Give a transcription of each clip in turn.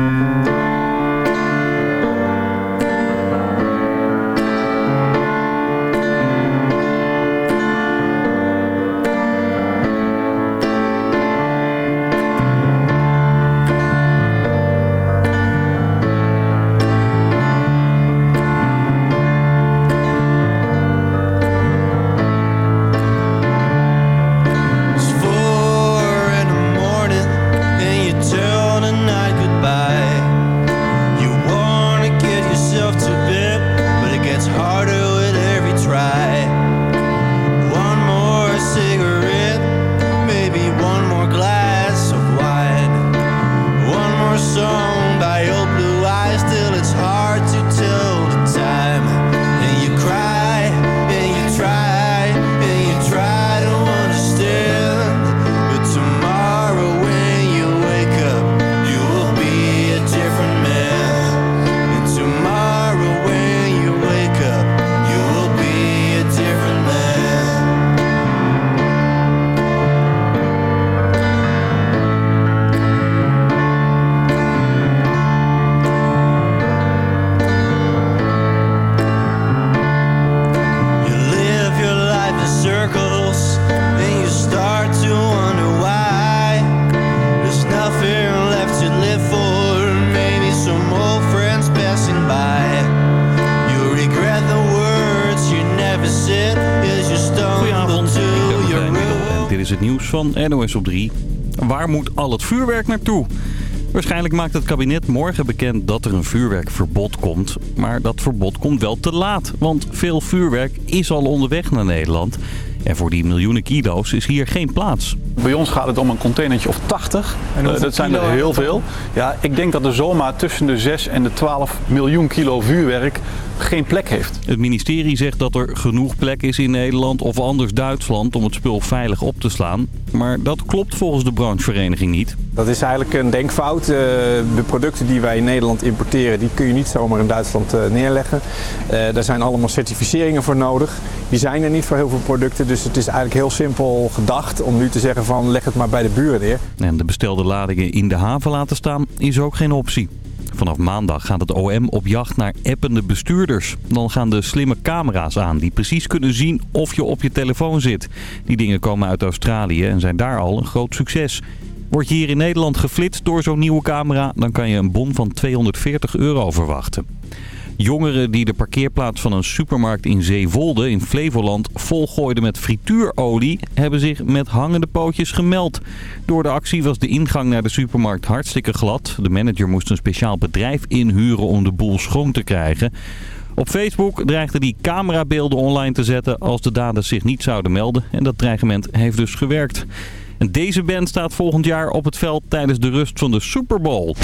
It's van NOS op 3. Waar moet al het vuurwerk naartoe? Waarschijnlijk maakt het kabinet morgen bekend dat er een vuurwerkverbod komt. Maar dat verbod komt wel te laat, want veel vuurwerk is al onderweg naar Nederland. En voor die miljoenen kilo's is hier geen plaats. Bij ons gaat het om een containertje of 80. En hoeveel Eh, dat zijn er heel veel. Ja, ik denk dat er zomaar tussen de 6 en de 12 miljoen kilo vuurwerk geen plek heeft. Het ministerie zegt dat er genoeg plek is in Nederland of anders Duitsland om het spul veilig op te slaan. Maar dat klopt volgens de branchevereniging niet. Dat is eigenlijk een denkfout. Eh, De producten die wij in Nederland importeren, die kun je niet zomaar in Duitsland eh, neerleggen. Eh, Daar zijn allemaal certificeringen voor nodig. Die zijn er niet voor heel veel producten. Dus het is eigenlijk heel simpel gedacht om nu te zeggen van leg het maar bij de buren neer. En de bestelde ladingen in de haven laten staan is ook geen optie. Vanaf maandag gaat het OM op jacht naar appende bestuurders. Dan gaan de slimme camera's aan die precies kunnen zien of je op je telefoon zit. Die dingen komen uit Australië en zijn daar al een groot succes. Word je hier in Nederland geflitst door zo'n nieuwe camera... dan kan je een bon van 240 euro verwachten. Jongeren die de parkeerplaats van een supermarkt in Zeewolde in Flevoland volgooiden met frituurolie hebben zich met hangende pootjes gemeld. Door de actie was de ingang naar de supermarkt hartstikke glad. De manager moest een speciaal bedrijf inhuren om de boel schoon te krijgen. Op Facebook dreigden die camerabeelden online te zetten als de daders zich niet zouden melden. En dat dreigement heeft dus gewerkt. En deze band staat volgend jaar op het veld tijdens de rust van de Super Bowl.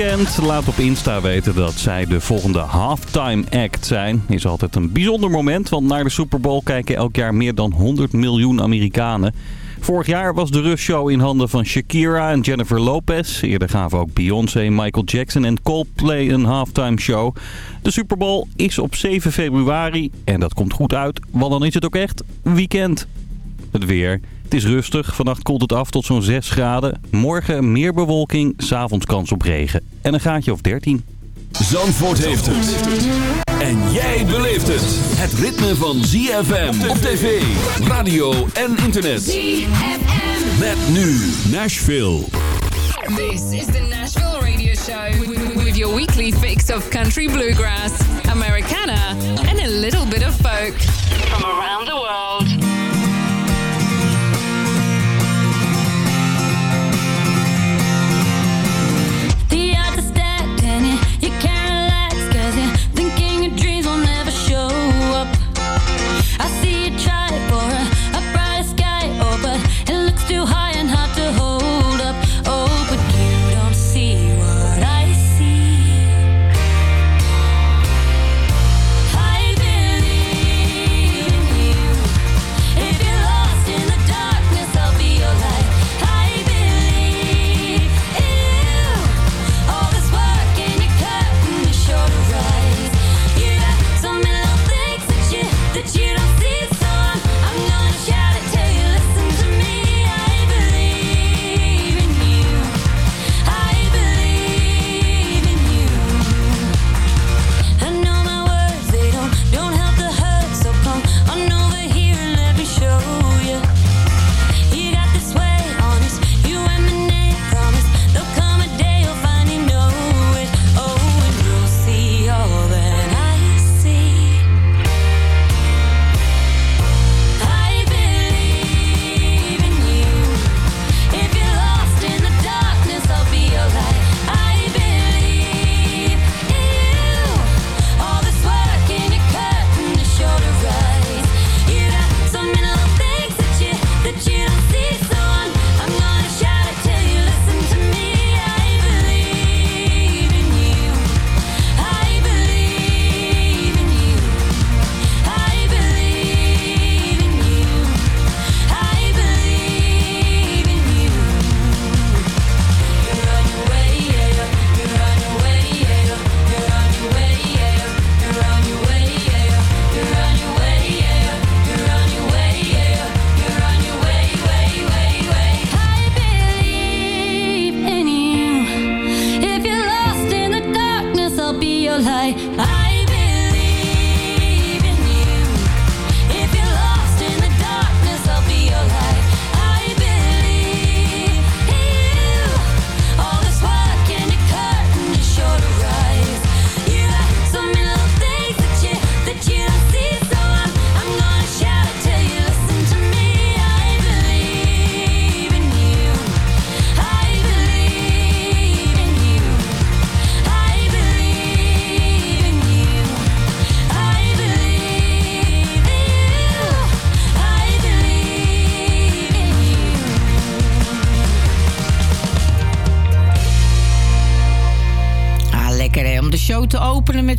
Laat op Insta weten dat zij de volgende halftime act zijn. Is altijd een bijzonder moment, want naar de Super Bowl kijken elk jaar meer dan 100 miljoen Amerikanen. Vorig jaar was de rustshow in handen van Shakira en Jennifer Lopez. Eerder gaven ook Beyoncé, Michael Jackson en Coldplay een halftime show. De Super Bowl is op 7 februari en dat komt goed uit, want dan is het ook echt weekend. Het weer. Het is rustig. Vannacht koelt het af tot zo'n 6 graden. Morgen meer bewolking, s'avonds kans op regen. En een gaatje of 13. Zandvoort heeft het. En jij beleeft het. Het ritme van ZFM op tv, radio en internet. ZFM. Met nu Nashville. This is the Nashville Radio Show with, with your weekly fix of country bluegrass, Americana, and a little bit of folk from around the world.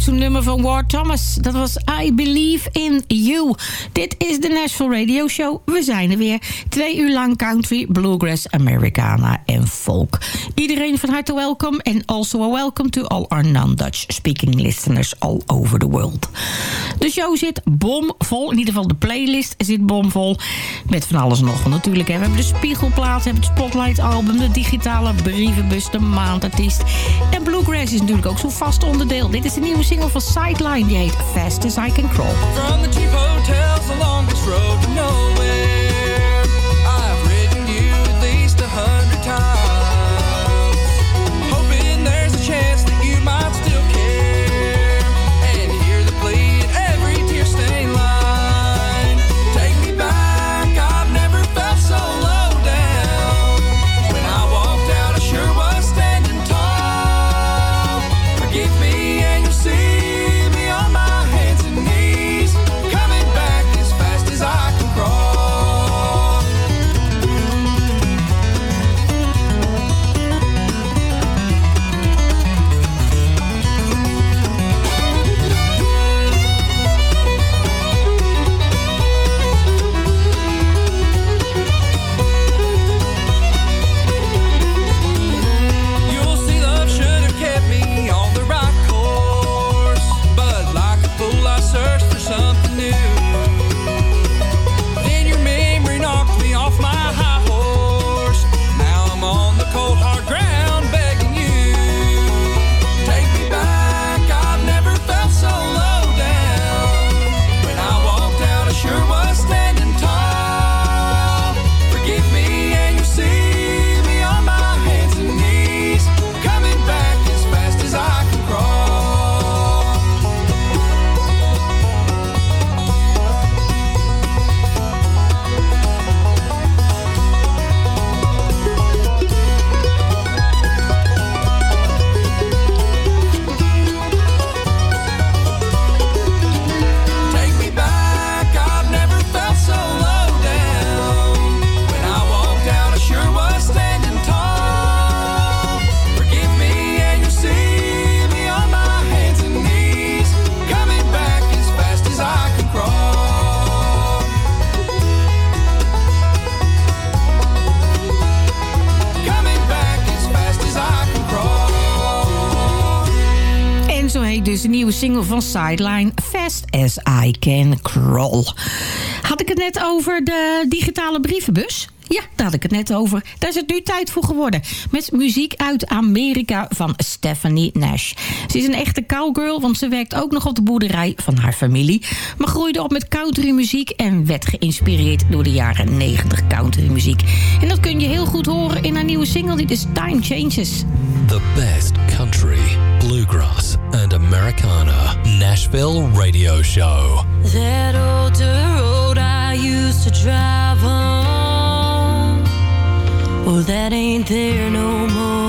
Zo'n nummer van Ward Thomas. Dat was I Believe in You. Dit is de Nashville Radio Show. We zijn er weer. Twee uur lang country, bluegrass, Americana en folk. Iedereen van harte welkom. En also a welcome to all our non-Dutch speaking listeners all over the world. De show zit bomvol. In ieder geval de playlist zit bomvol. Met van alles nog natuurlijk. Hè. We hebben de spiegelplaat, we hebben het Spotlight album... de digitale brievenbus, de maandartiest. En bluegrass is natuurlijk ook zo'n vast onderdeel. Dit is de nieuwe single van Sideline. Die heet Fast As I Can Crawl. From the cheap hotels, the longest road to nowhere. Van Sideline, Fast As I Can Crawl. Had ik het net over de digitale brievenbus? Ja, daar had ik het net over. Daar is het nu tijd voor geworden. Met muziek uit Amerika van Stephanie Nash. Ze is een echte cowgirl, want ze werkt ook nog op de boerderij van haar familie. Maar groeide op met countrymuziek en werd geïnspireerd door de jaren 90 countrymuziek. En dat kun je heel goed horen in haar nieuwe single, die is Time Changes. The best country, bluegrass, and Americana. Nashville Radio Show. That old dirt road I used to drive on. Well, that ain't there no more.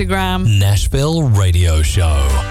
Instagram. Nashville Radio Show.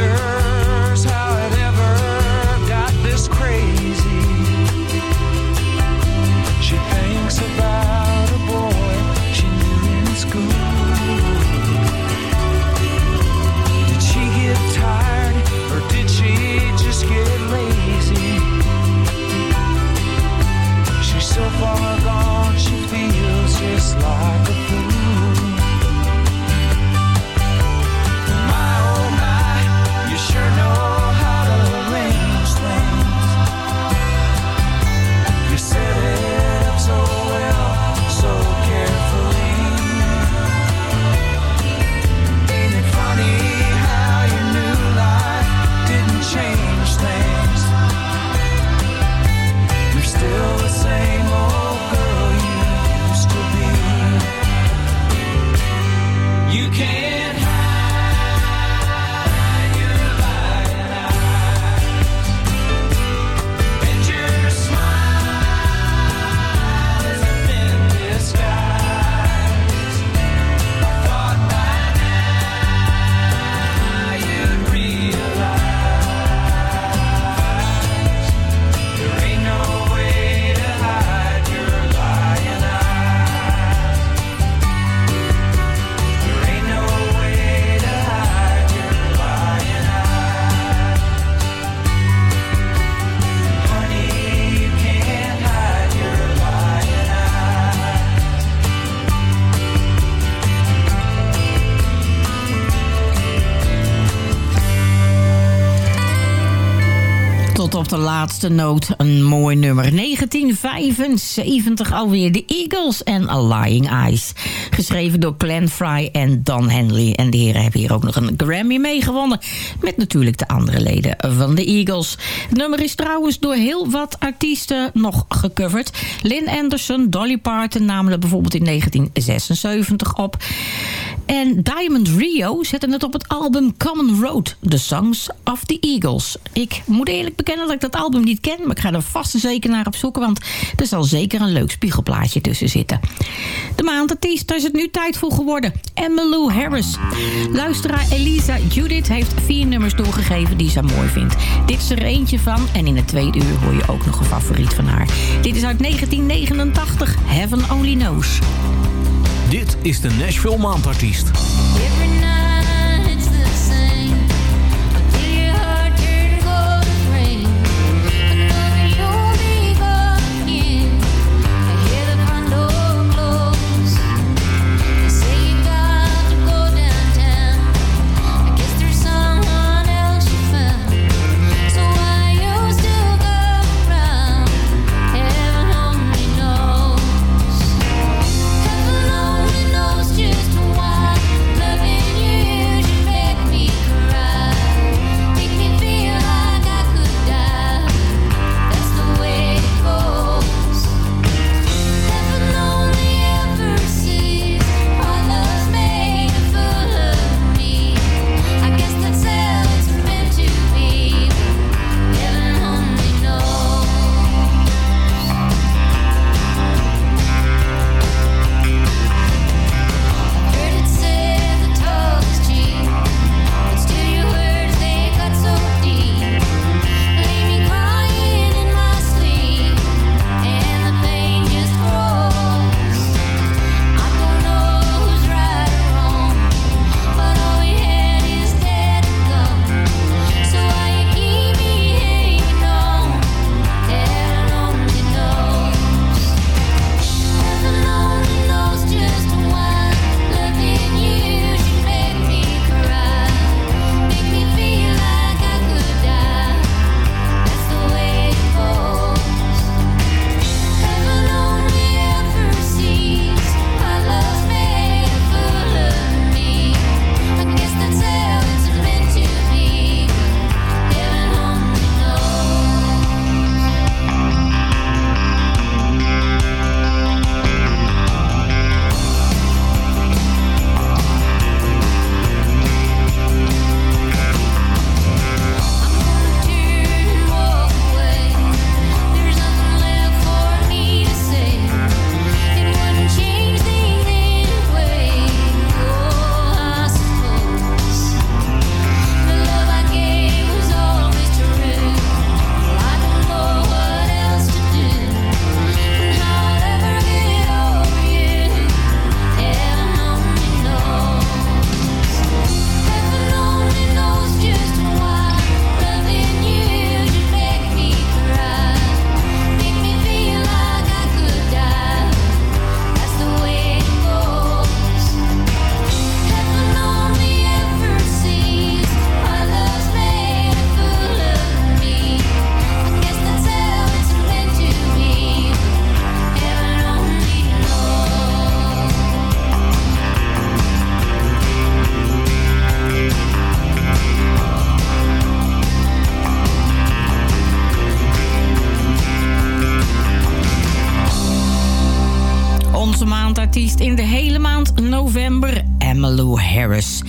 Girl. Laatste noot een mooi nummer. 1975 alweer de Eagles en A Lying Eyes. Geschreven door Glenn Fry en Don Henley. En de heren hebben hier ook nog een Grammy meegewonnen. Met natuurlijk de andere leden van de Eagles. Het nummer is trouwens door heel wat artiesten nog gecoverd. Lynn Anderson, Dolly Parton namen het bijvoorbeeld in 1976 op. En Diamond Rio zette het op het album Common Road. The Songs of the Eagles. Ik moet eerlijk bekennen dat ik dat album niet ken. Maar ik ga er vast en zeker naar op zoeken. Want er zal zeker een leuk spiegelplaatje tussen zitten. De maandartiest, daar is het nu tijd voor geworden. Emmylou Harris. Luisteraar Elisa Judith heeft vier nummers doorgegeven die ze mooi vindt. Dit is er eentje van. En in het tweede uur hoor je ook nog een favoriet van haar. Dit is uit 1989. Heaven Only Knows. Dit is de Nashville Maandartiest. In de hele maand november, Emmylou Harris.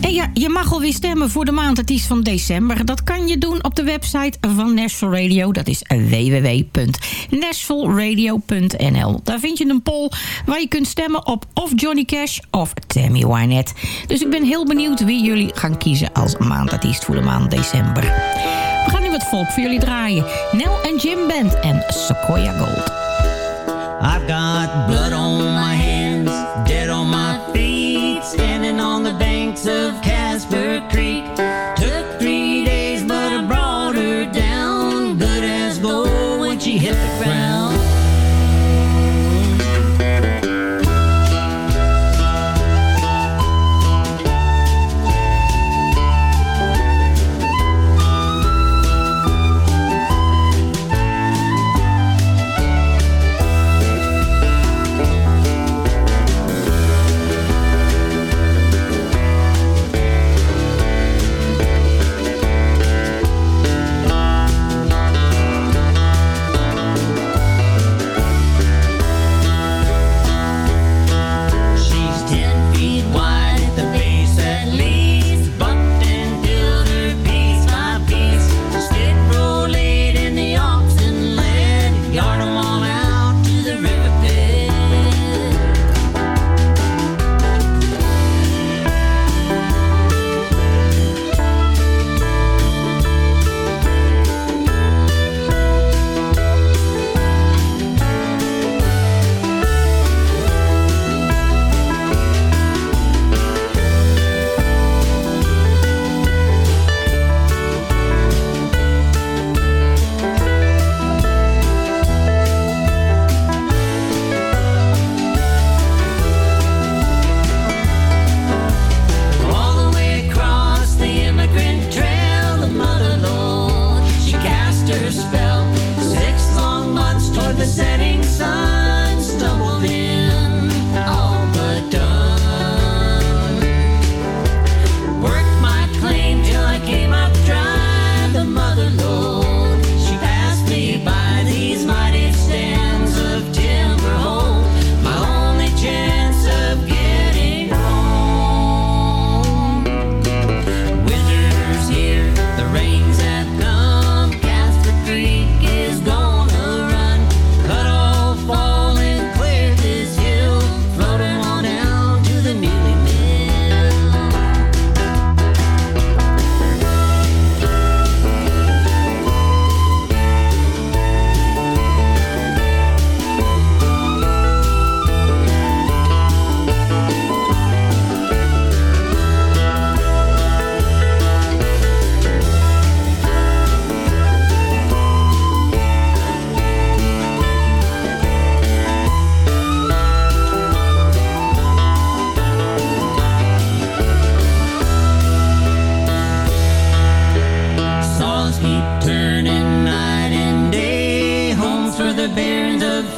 En ja, je mag alweer stemmen voor de maandartiest van december. Dat kan je doen op de website van Nashville Radio. Dat is www.nashvilleradio.nl. Daar vind je een poll waar je kunt stemmen op of Johnny Cash of Tammy Wynette. Dus ik ben heel benieuwd wie jullie gaan kiezen als maandartiest voor de maand december. We gaan nu wat volk voor jullie draaien. Nel en Jim Band en Sequoia Gold. I've got blood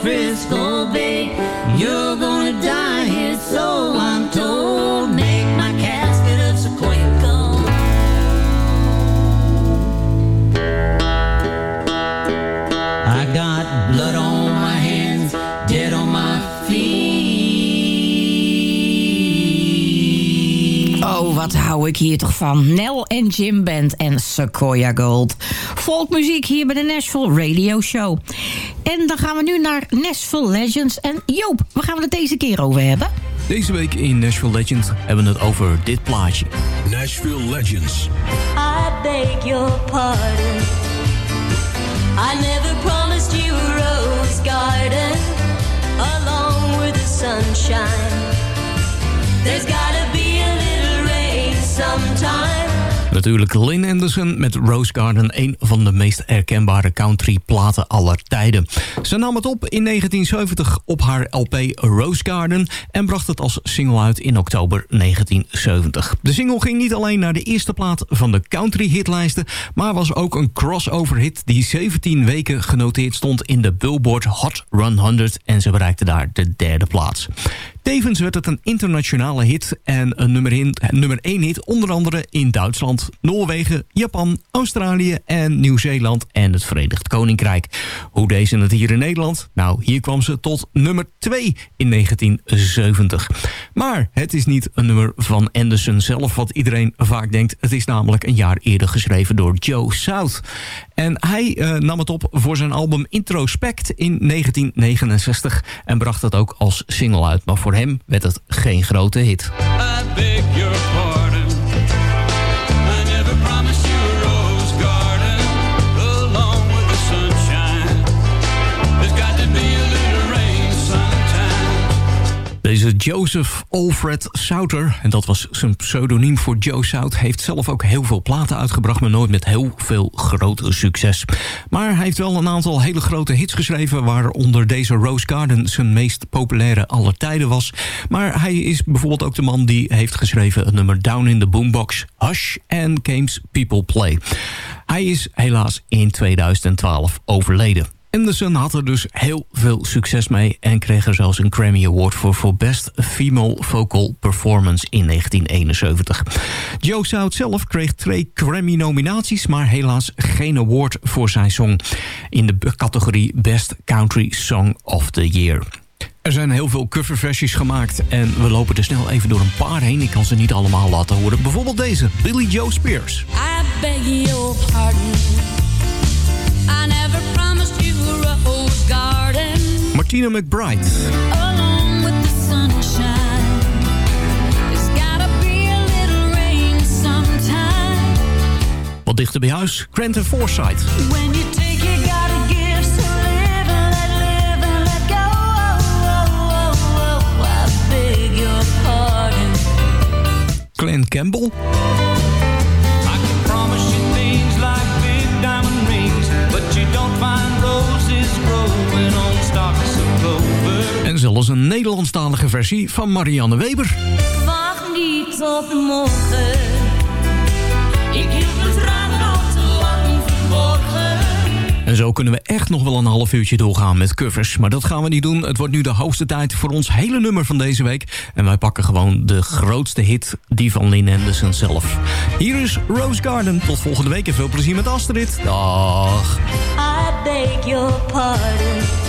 Frisco Bay. You're gonna die here, so I'm told. Make my casket of sequoia gold. I got blood on my hands, dead on my feet. Oh, wat hou ik hier toch van. Nel en Jim Band en Sequoia Gold. Volkmuziek hier bij de Nashville Radio Show. En dan gaan we nu naar Nashville Legends. En Joop, waar gaan we het deze keer over hebben? Deze week in Nashville Legends hebben we het over dit plaatje. Nashville Legends. I beg your pardon. I never promised you a rose garden along with the sunshine. There's gotta be a little rain sometime. Natuurlijk Lynn Anderson met Rose Garden, een van de meest herkenbare country platen aller tijden. Ze nam het op in 1970 op haar LP Rose Garden en bracht het als single uit in oktober 1970. De single ging niet alleen naar de eerste plaat van de country hitlijsten, maar was ook een crossover hit die 17 weken genoteerd stond in de Billboard Hot 100 en ze bereikte daar de derde plaats. Tevens werd het een internationale hit en een nummer, in, nummer 1 hit onder andere in Duitsland, Noorwegen, Japan, Australië en Nieuw-Zeeland en het Verenigd Koninkrijk. Hoe deed ze het hier in Nederland? Nou, hier kwam ze tot nummer 2 in 1970. Maar het is niet een nummer van Anderson zelf wat iedereen vaak denkt. Het is namelijk een jaar eerder geschreven door Joe South. En hij eh, nam het op voor zijn album Introspect in 1969 en bracht het ook als single uit. Maar voor hem werd het geen grote hit. Joseph Alfred Souter, en dat was zijn pseudoniem voor Joe South... heeft zelf ook heel veel platen uitgebracht... maar nooit met heel veel grote succes. Maar hij heeft wel een aantal hele grote hits geschreven... waaronder deze Rose Garden zijn meest populaire aller tijden was. Maar hij is bijvoorbeeld ook de man die heeft geschreven... het nummer Down in the Boombox, Hush en Games People Play. Hij is helaas in 2012 overleden. Anderson had er dus heel veel succes mee... en kreeg er zelfs een Grammy Award voor... voor Best Female Vocal Performance in 1971. Joe South zelf kreeg twee Grammy-nominaties... maar helaas geen award voor zijn song... in de categorie Best Country Song of the Year. Er zijn heel veel coverversies gemaakt... en we lopen er snel even door een paar heen. Ik kan ze niet allemaal laten horen. Bijvoorbeeld deze, Billy Joe Spears. I beg your pardon. Martina McBride. along with the sunshine. There's gotta be a little rain sometime. Wat dichter bij huis, Grant Forsyth. When you zelfs een Nederlandstalige versie van Marianne Weber. Wacht niet tot morgen. Ik hield mijn tranen al te lang verborgen. En zo kunnen we echt nog wel een half uurtje doorgaan met covers. Maar dat gaan we niet doen. Het wordt nu de hoogste tijd voor ons hele nummer van deze week. En wij pakken gewoon de grootste hit, die van Lynn Anderson zelf. Hier is Rose Garden. Tot volgende week en veel plezier met Astrid. Dag. I beg your pardon.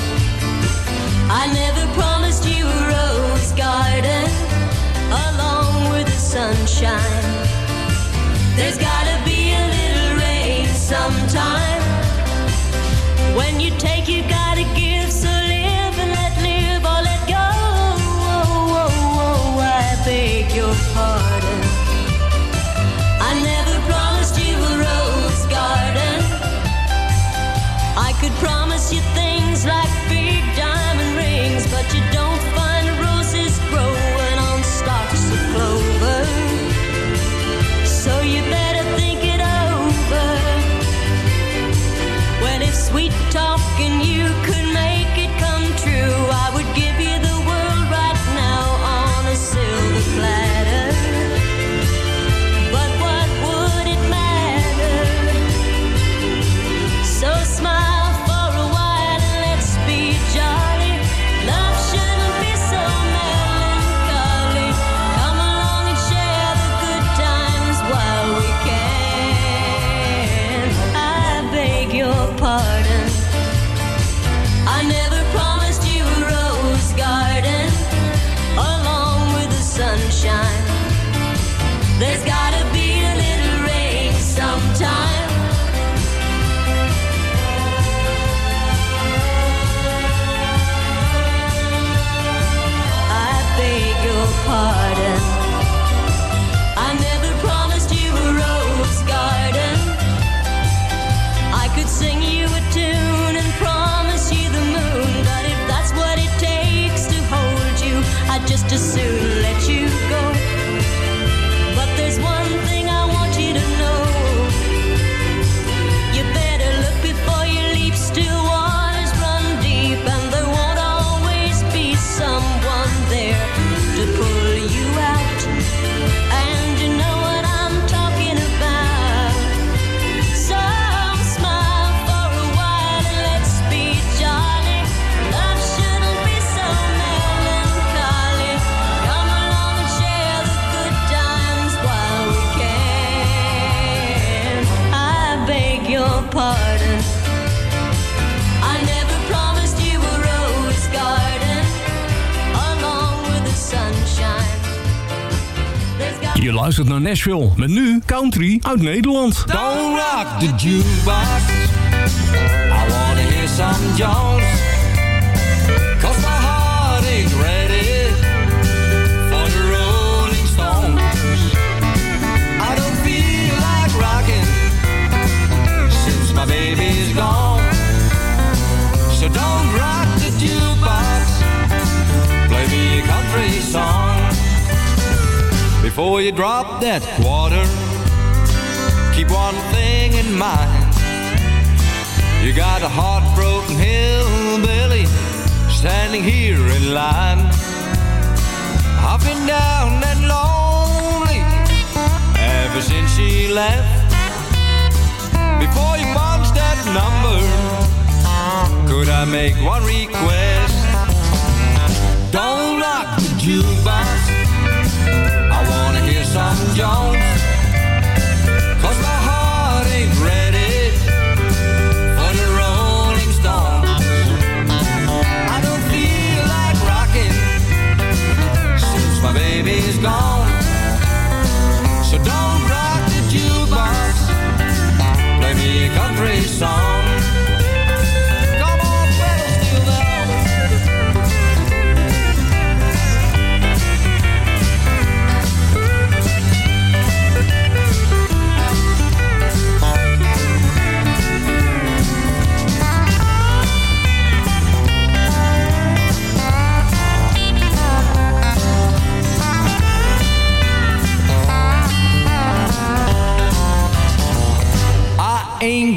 I never promised you a rose garden along with the sunshine. There's gotta be a little rain sometime. When you take, you gotta give. So live and let live or let go. Oh, oh, oh, I beg your pardon. I never promised you a rose garden. I could promise Nashville met nu country uit Nederland. Don't rock the jukebox. I wanna hear some Jones. Before you drop that quarter, keep one thing in mind. You got a heartbroken hillbilly standing here in line. I've been down and lonely ever since she left. Before you punch that number, could I make one request? Don't rock the jukebox. I wanna hear some Jones.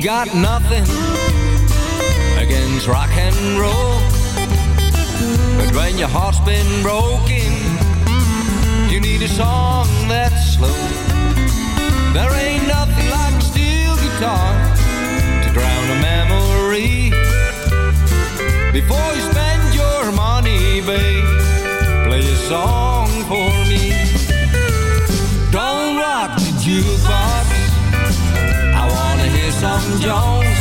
Got nothing against rock and roll. But when your heart's been broken, you need a song that's slow. There ain't nothing like steel guitar to drown a memory. Before you spend your money, babe, play a song wanna hear some Jones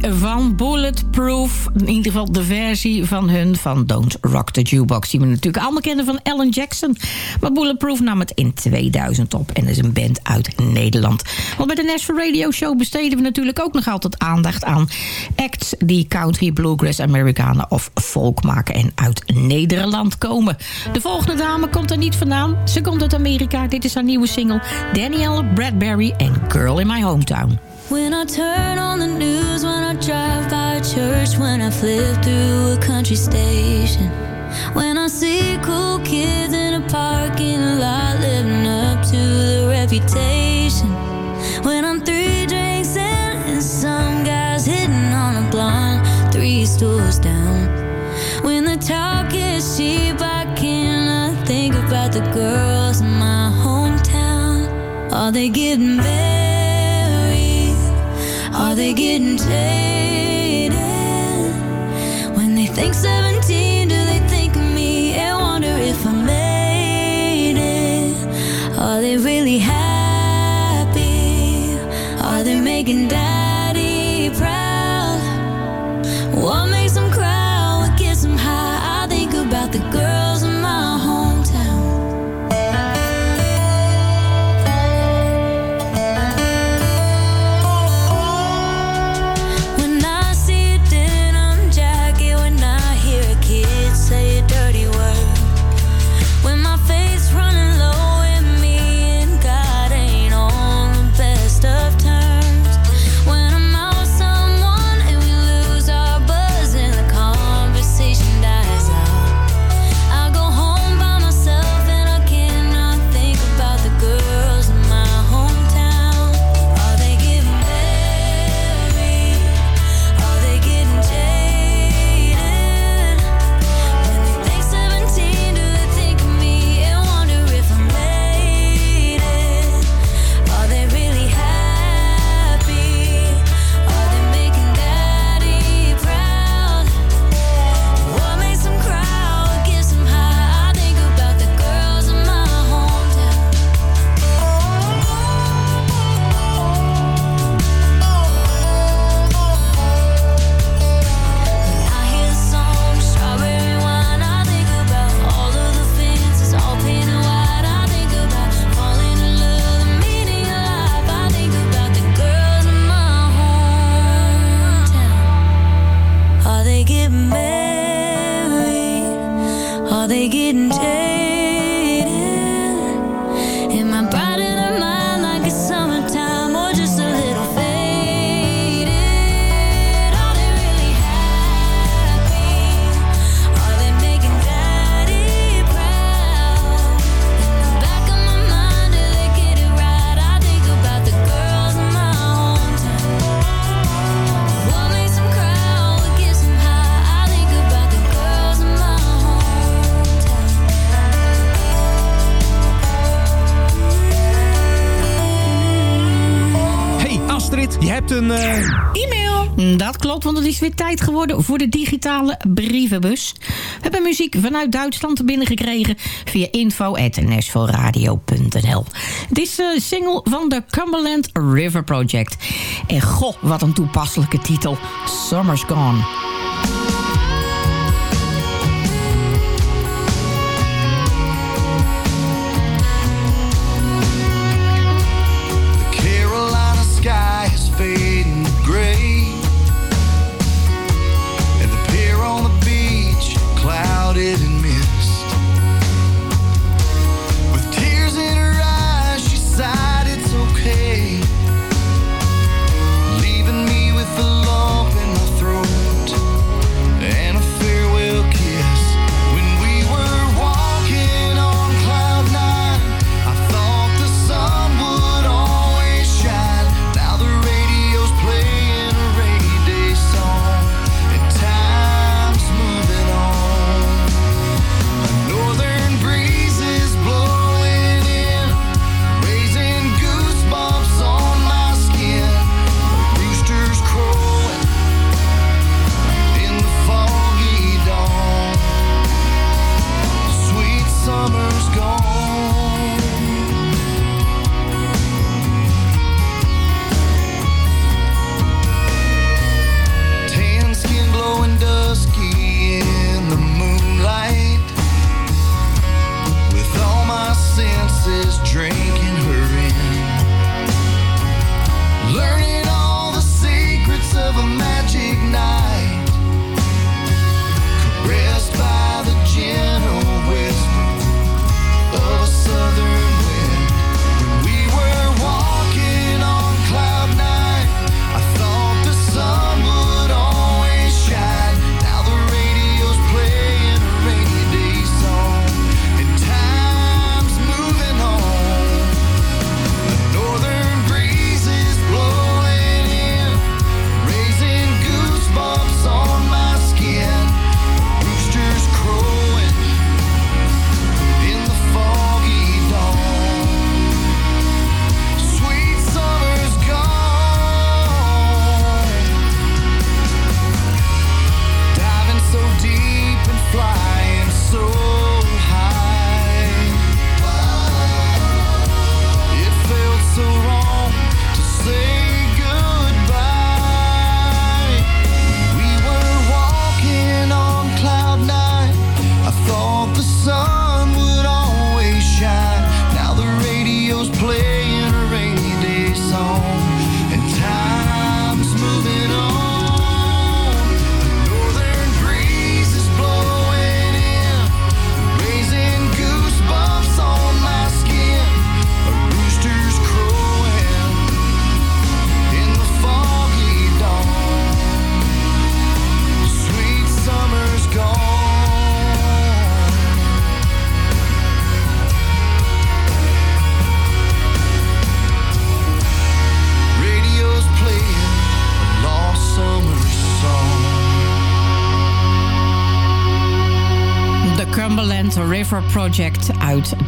van Bulletproof. In ieder geval de versie van hun van Don't Rock the Jukebox. Die we natuurlijk allemaal kennen van Alan Jackson. Maar Bulletproof nam het in 2000 op. En is een band uit Nederland. Want bij de Nashville Radio Show besteden we natuurlijk ook nog altijd aandacht aan acts die country, bluegrass, Amerikanen of folk maken en uit Nederland komen. De volgende dame komt er niet vandaan. Ze komt uit Amerika. Dit is haar nieuwe single Danielle Bradbury en Girl in My Hometown. When I turn on the news, when I drive by a church, when I flip through a country station, when I see cool kids in a parking lot living up to the reputation, when I'm three drinks in and some guys hitting on a blonde three stools down, when the talk is cheap, I cannot think about the girls in my hometown. Are they getting married? Are they getting jaded? When they think 17, do they think of me and wonder if I made it? Are they really happy? Are they making daddy proud? What is weer tijd geworden voor de digitale brievenbus. We hebben muziek vanuit Duitsland binnengekregen via info.nashvilleradio.nl Dit is de single van de Cumberland River Project. En goh, wat een toepasselijke titel. Summer's Gone.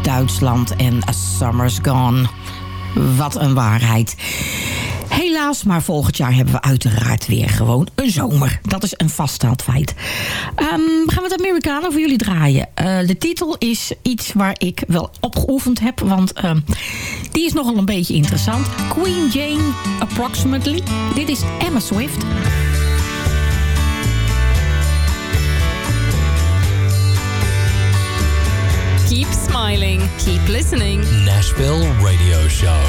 Duitsland en Summer's Gone. Wat een waarheid. Helaas, maar volgend jaar hebben we uiteraard weer gewoon een zomer. Dat is een vaststaand feit. Um, gaan we het Amerikanen voor jullie draaien. Eh, de titel is iets waar ik wel opgeoefend heb. Want ehm, die is nogal een beetje interessant. Queen Jane, approximately. Dit is Emma Swift. Keep smiling. Keep listening. Nashville Radio Show.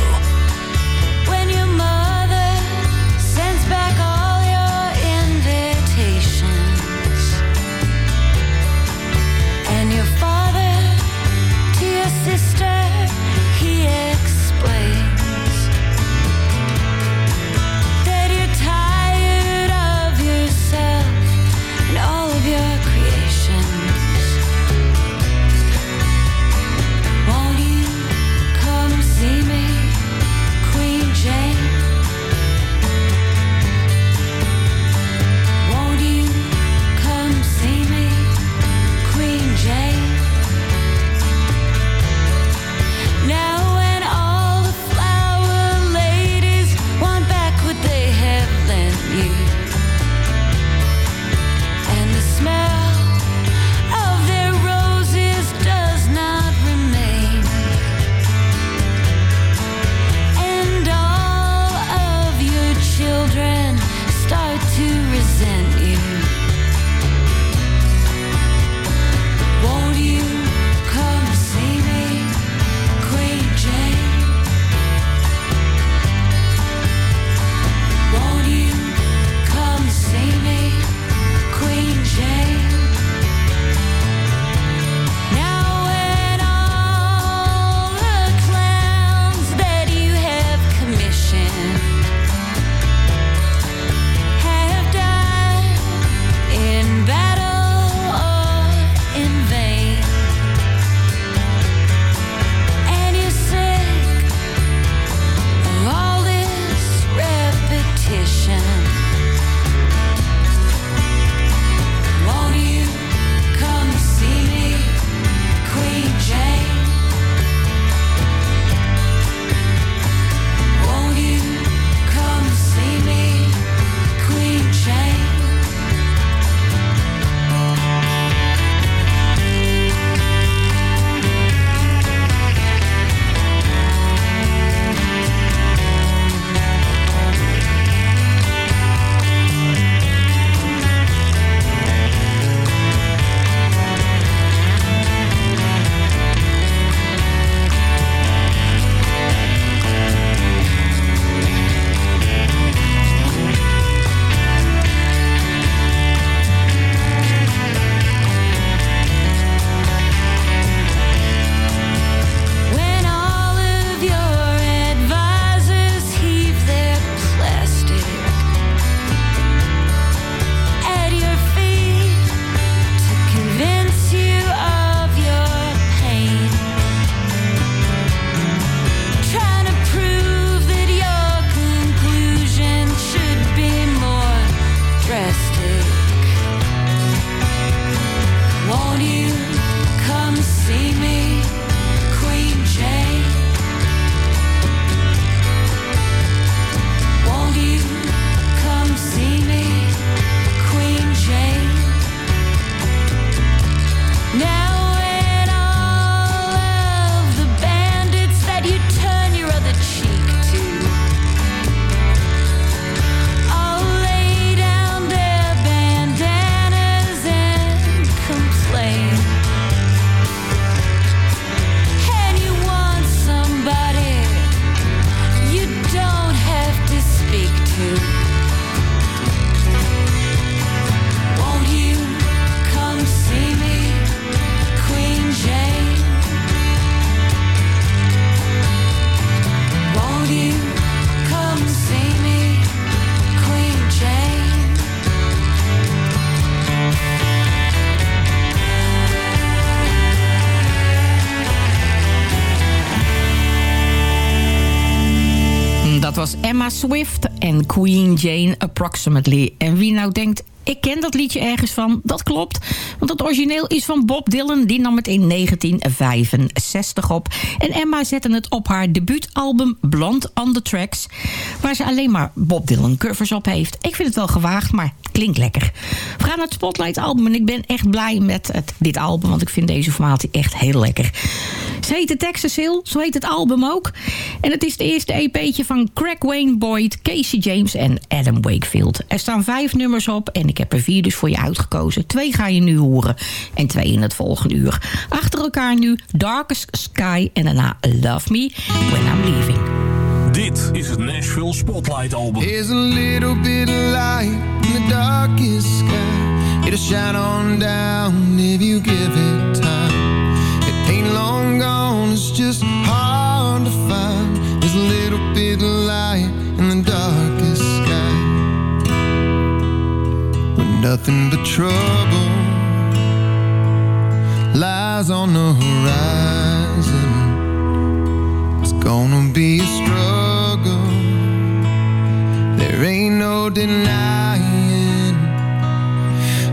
Swift en Queen Jane Approximately. En wie nou denkt, ik ken dat liedje ergens van, dat klopt. Want het origineel is van Bob Dylan, die nam het in 1965 op. En Emma zette het op haar debuutalbum Blonde on the Tracks... waar ze alleen maar Bob Dylan covers op heeft. Ik vind het wel gewaagd, maar het klinkt lekker. We gaan naar het Spotlight album en ik ben echt blij met dit album... want ik vind deze formatie echt heel lekker. Ze heet de Texas Hill, zo heet het album ook. En het is de eerste EP'tje van Craig Wayne Boyd, Casey James en Adam Wakefield. Er staan vijf nummers op en ik heb er vier dus voor je uitgekozen. Twee ga je nu horen en twee in het volgende uur. Achter elkaar nu Darkest Sky en daarna Love Me When I'm Leaving. Dit is het Nashville Spotlight Album. There's a little bit of light in the darkest sky. It'll shine on down if you give it time. It ain't long gone, it's just hard to find. There's a little bit of light in the darkest nothing but trouble lies on the horizon. It's gonna be a struggle. There ain't no denying.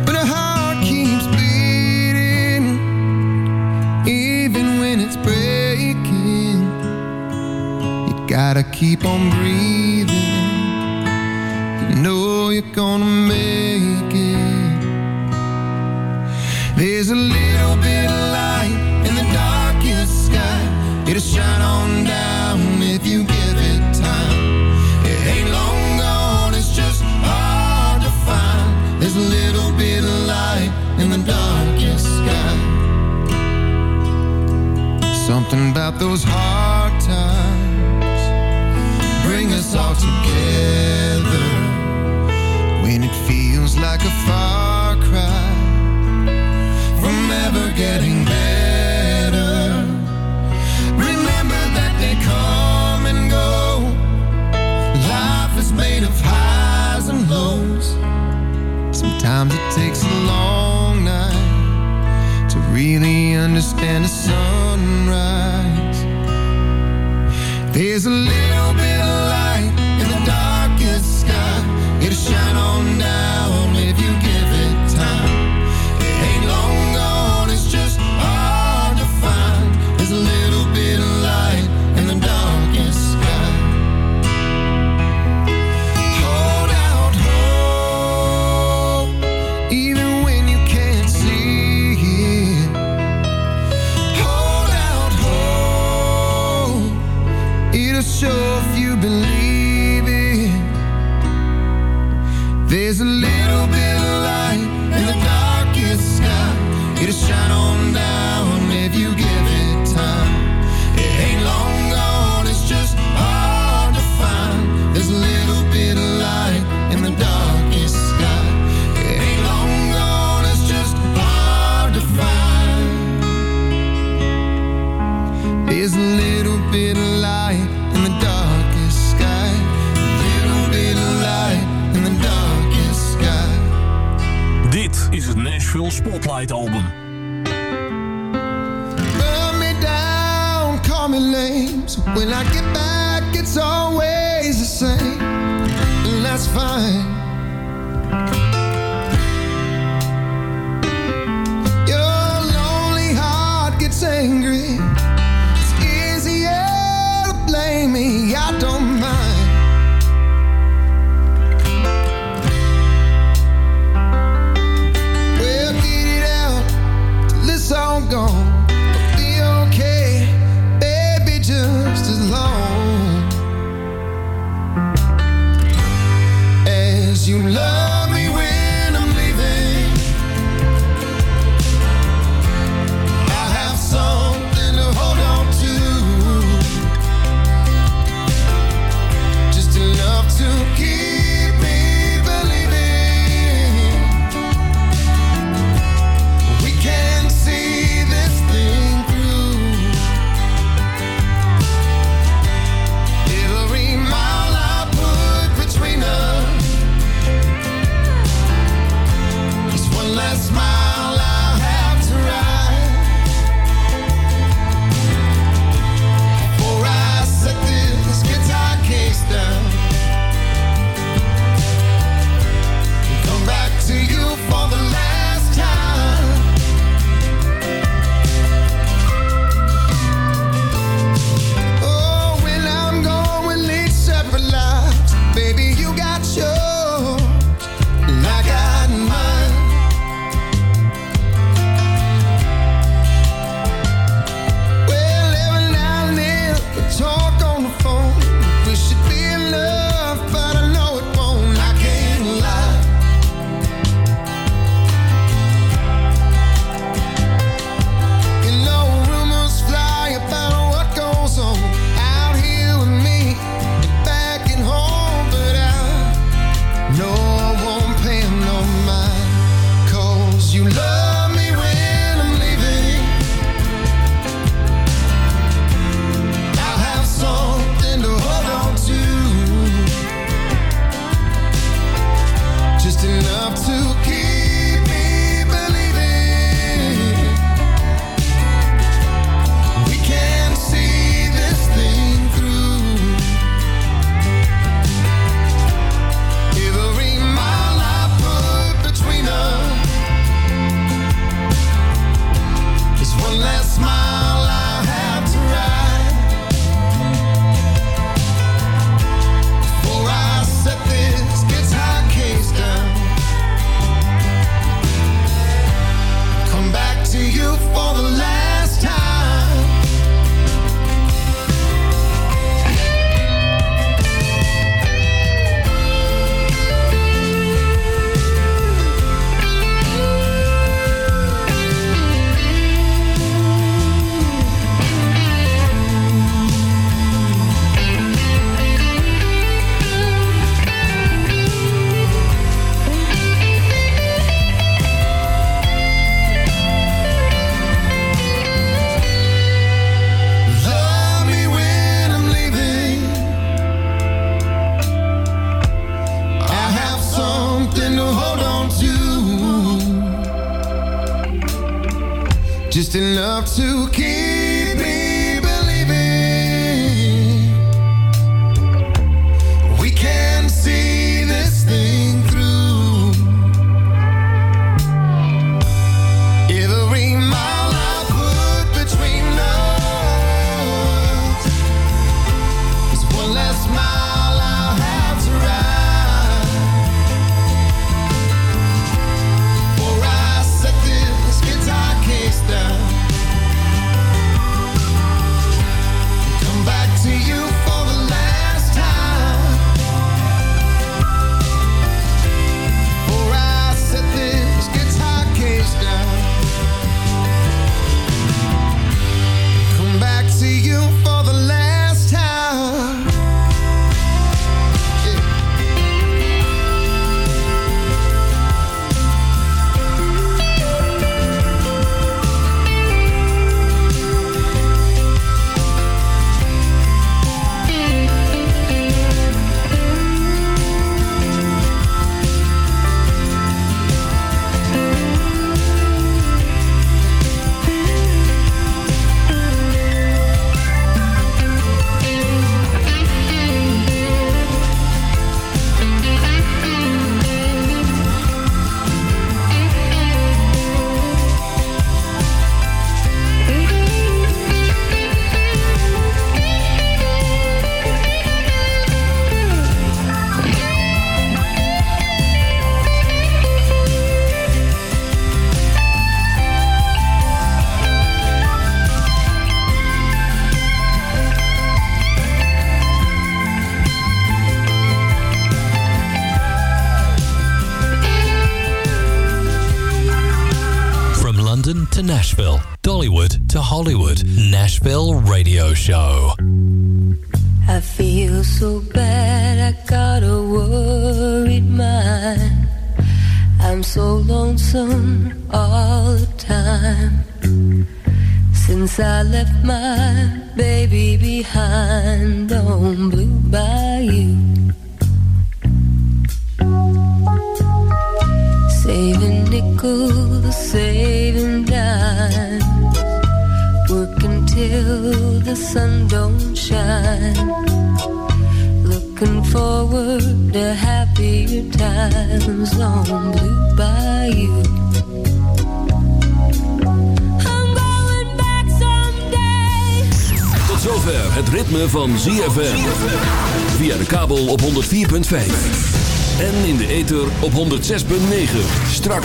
But a heart keeps beating, even when it's breaking. You gotta keep on breathing. You know you're gonna make There's a little bit of light in the darkest sky. It'll shine on down if you give it time. It ain't long gone, it's just hard to find. There's a little bit of light in the darkest sky. Something about those hard getting better. Remember that they come and go. Life is made of highs and lows. Sometimes it takes a long night to really understand the sunrise. There's a little bit show if you believe